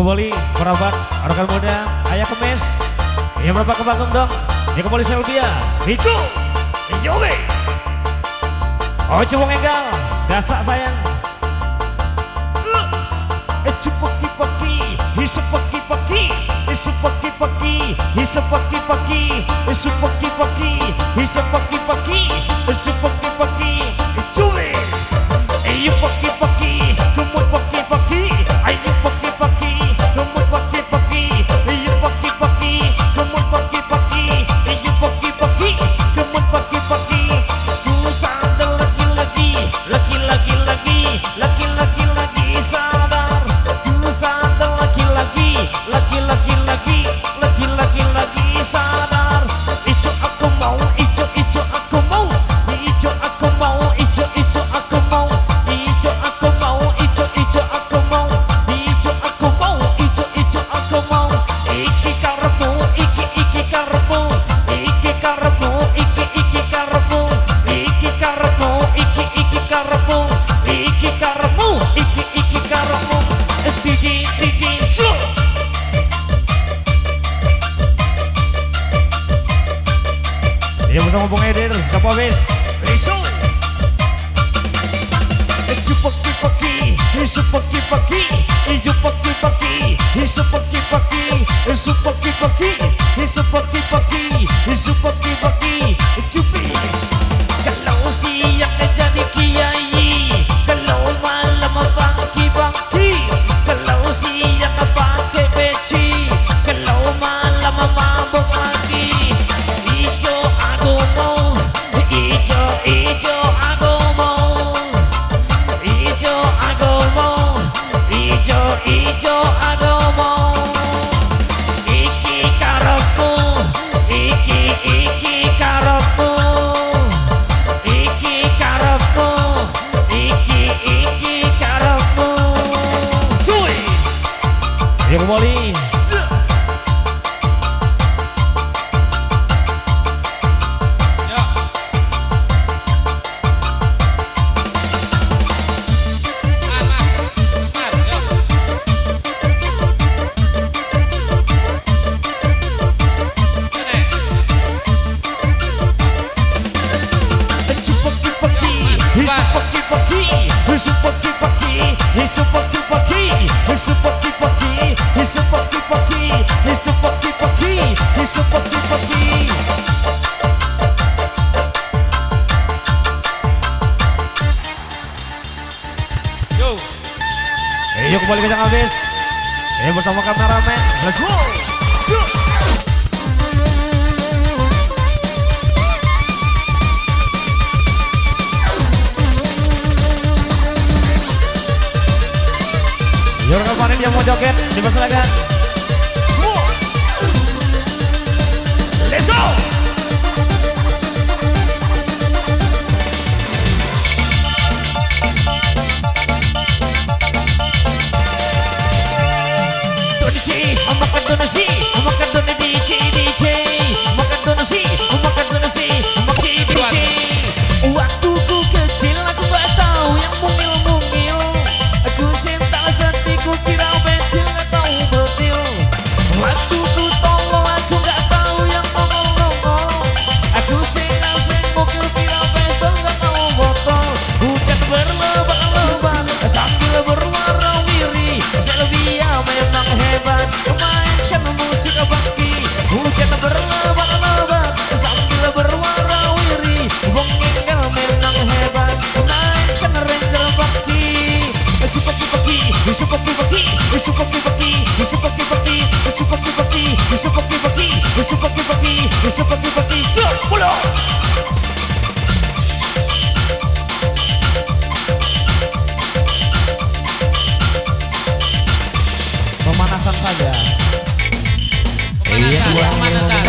kembali kerabat rekan muda ayah kemes yang berapa ke Bandung dong ya kembali Selvia Rico Yobe Oh cewong enggal Gasak sayang Eh cepaki paki Hisap paki paki Hisap paki paki Hisap paki paki Hisap paki paki Hisap paki paki Hisap paki paki Cuy Eh paki paki He's paqui, e o paqui paqui, isso paqui paqui, isso paqui paqui, isso paqui paqui, isso paqui paqui, chupi. Hisu paki paki, hisu paki paki, hisu paki paki, hisu paki paki, hisu paki paki, hisu paki paki, hisu paki paki. Yo. Ayo kembali kencang habis. Ayo bersama kameramen. Let's go. Yo yang mau joget dipersilakan. Let's go. Donasi, makan donasi, makan donasi Iya, iya. Mana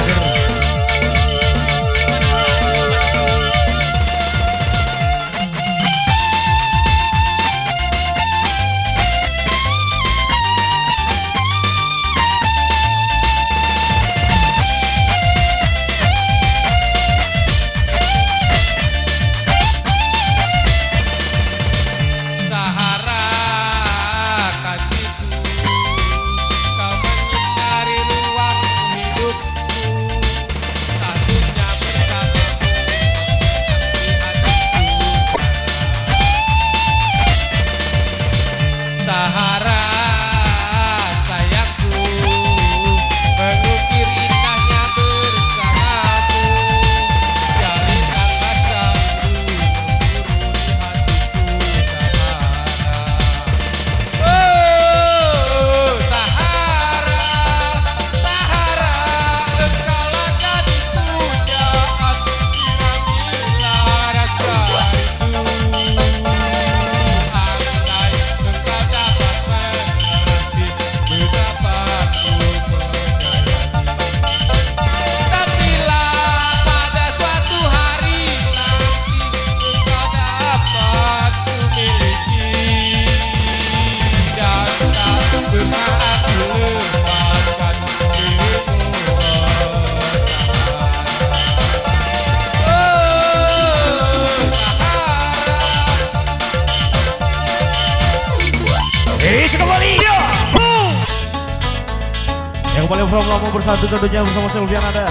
paling from lama bersatu tentunya bersama Sylvian ada.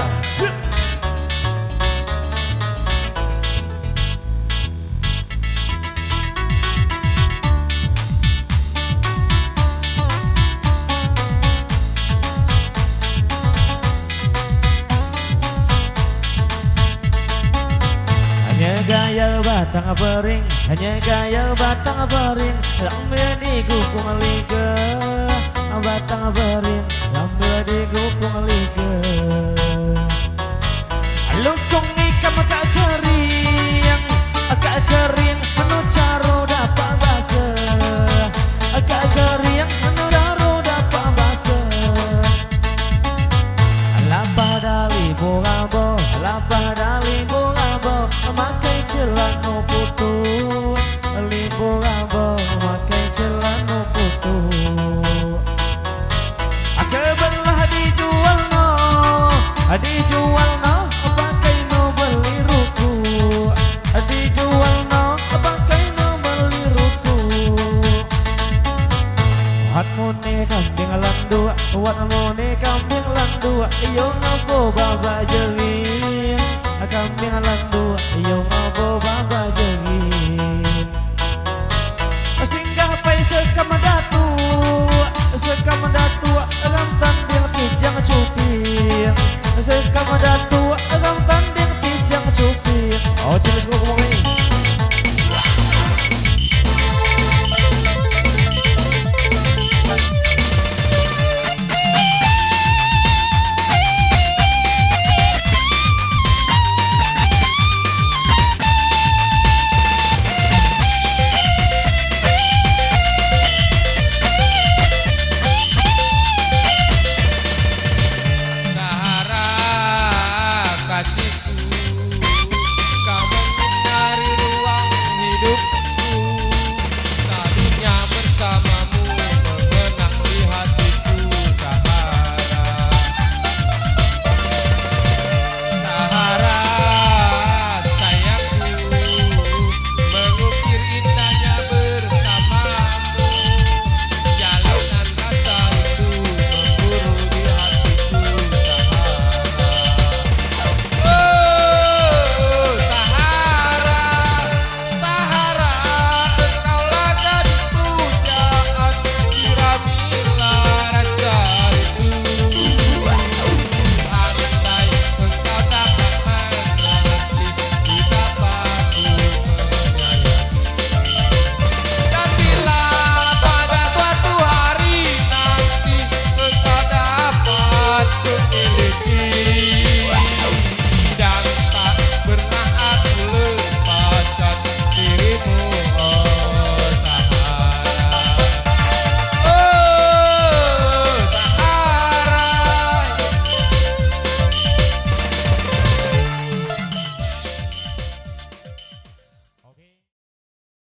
Hanya gaya batang bering Hanya gaya batang bering Lambil di liga Batang bering Lambil di gupung liga landu Iyo ngabo baba jengin Kambing landu Iyo ngabo baba jengin Singgah pai sekam datu Sekam datu Agam tandil kijang cuping Sekam